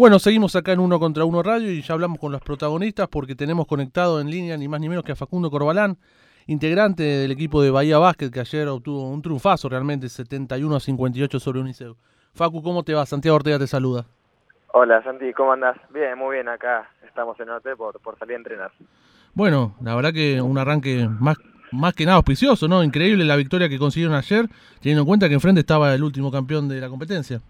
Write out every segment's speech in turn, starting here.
Bueno, seguimos acá en Uno contra Uno Radio y ya hablamos con los protagonistas porque tenemos conectado en línea ni más ni menos que a Facundo Corbalán, integrante del equipo de Bahía Básquet que ayer obtuvo un triunfazo realmente 71 a 58 sobre Uniceu. Facu, ¿cómo te va? Santiago Ortega te saluda. Hola Santi, ¿cómo andás? Bien, muy bien, acá estamos en norte por, por salir a entrenar. Bueno, la verdad que un arranque más, más que nada auspicioso, ¿no? Increíble la victoria que consiguieron ayer, teniendo en cuenta que enfrente estaba el último campeón de la competencia.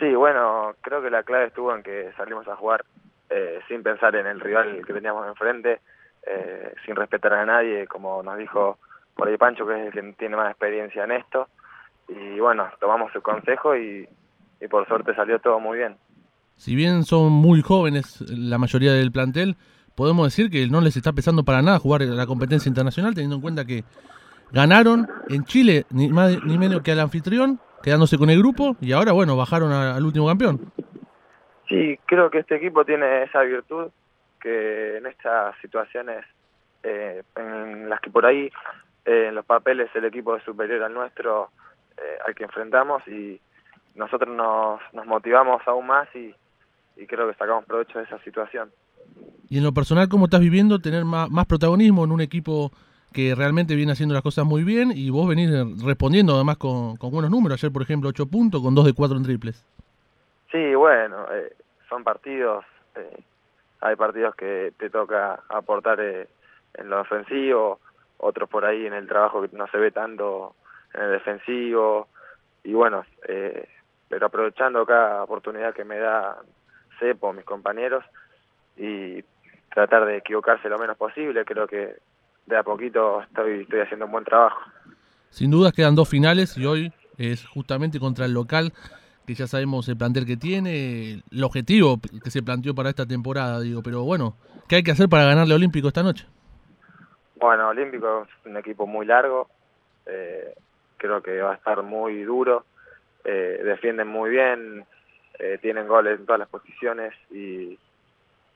Sí, bueno, creo que la clave estuvo en que salimos a jugar eh, sin pensar en el rival que teníamos enfrente, eh, sin respetar a nadie, como nos dijo por ahí Pancho, que es el que tiene más experiencia en esto. Y bueno, tomamos su consejo y, y por suerte salió todo muy bien. Si bien son muy jóvenes la mayoría del plantel, podemos decir que no les está pesando para nada jugar la competencia internacional, teniendo en cuenta que ganaron en Chile ni más ni menos que al anfitrión quedándose con el grupo y ahora, bueno, bajaron al último campeón. Sí, creo que este equipo tiene esa virtud que en estas situaciones eh, en las que por ahí eh, en los papeles el equipo es superior al nuestro, eh, al que enfrentamos y nosotros nos, nos motivamos aún más y, y, creo que sacamos provecho de esa situación. Y en lo personal, ¿cómo estás viviendo tener más, más protagonismo en un equipo que realmente viene haciendo las cosas muy bien y vos venís respondiendo además con, con buenos números. Ayer, por ejemplo, 8 puntos con 2 de 4 en triples. Sí, bueno, eh, son partidos, eh, hay partidos que te toca aportar eh, en lo ofensivo, otros por ahí en el trabajo que no se ve tanto en el defensivo, y bueno, eh, pero aprovechando cada oportunidad que me da Cepo, mis compañeros, y tratar de equivocarse lo menos posible, creo que de a poquito estoy, estoy haciendo un buen trabajo. Sin dudas quedan dos finales y hoy es justamente contra el local, que ya sabemos el plantel que tiene, el objetivo que se planteó para esta temporada, digo, pero bueno, ¿qué hay que hacer para ganarle a Olímpico esta noche? Bueno, Olímpico es un equipo muy largo, eh, creo que va a estar muy duro, eh, defienden muy bien, eh, tienen goles en todas las posiciones y,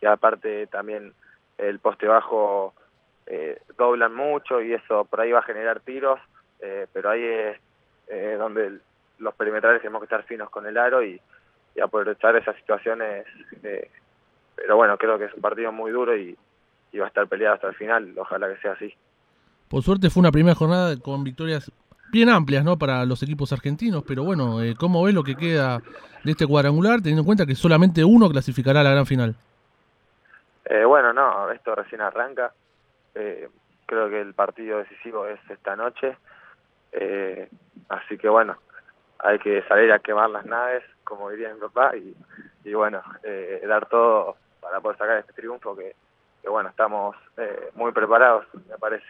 y aparte también el poste bajo eh, doblan mucho y eso por ahí va a generar tiros, eh, pero ahí es eh, donde los perimetrales tenemos que estar finos con el aro y, y aprovechar esas situaciones. Eh, pero bueno, creo que es un partido muy duro y, y va a estar peleado hasta el final, ojalá que sea así. Por suerte fue una primera jornada con victorias bien amplias ¿no? para los equipos argentinos, pero bueno, eh, ¿cómo ves lo que queda de este cuadrangular, teniendo en cuenta que solamente uno clasificará a la gran final? Eh, bueno, no, esto recién arranca, eh, creo que el partido decisivo es esta noche, eh, así que bueno, hay que salir a quemar las naves, como diría mi papá, y, y bueno, eh, dar todo para poder sacar este triunfo que, que bueno, estamos eh, muy preparados, me parece.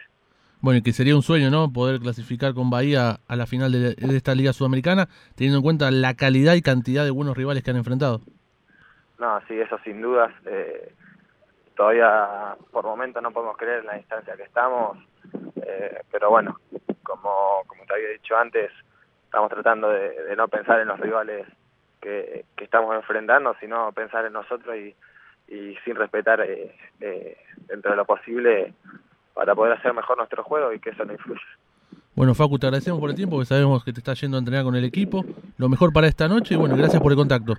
Bueno, y que sería un sueño, ¿no? Poder clasificar con Bahía a la final de, de, esta Liga Sudamericana, teniendo en cuenta la calidad y cantidad de buenos rivales que han enfrentado. No, sí, eso sin dudas. Eh, todavía por momento no podemos creer en la distancia que estamos, eh, pero bueno, como, como te había dicho antes, estamos tratando de, de no pensar en los rivales que, que, estamos enfrentando, sino pensar en nosotros y, y sin respetar eh, eh, dentro de lo posible para poder hacer mejor nuestro juego y que eso no influya. Bueno, Facu, te agradecemos por el tiempo, que sabemos que te estás yendo a entrenar con el equipo. Lo mejor para esta noche y bueno, gracias por el contacto.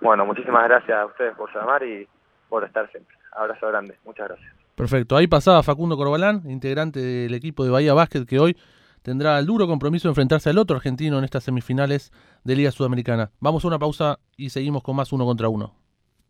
Bueno, muchísimas gracias a ustedes por llamar y por estar siempre. Abrazo grande, muchas gracias. Perfecto, ahí pasaba Facundo Corbalán, integrante del equipo de Bahía Básquet, que hoy tendrá el duro compromiso de enfrentarse al otro argentino en estas semifinales de Liga Sudamericana. Vamos a una pausa y seguimos con más uno contra uno.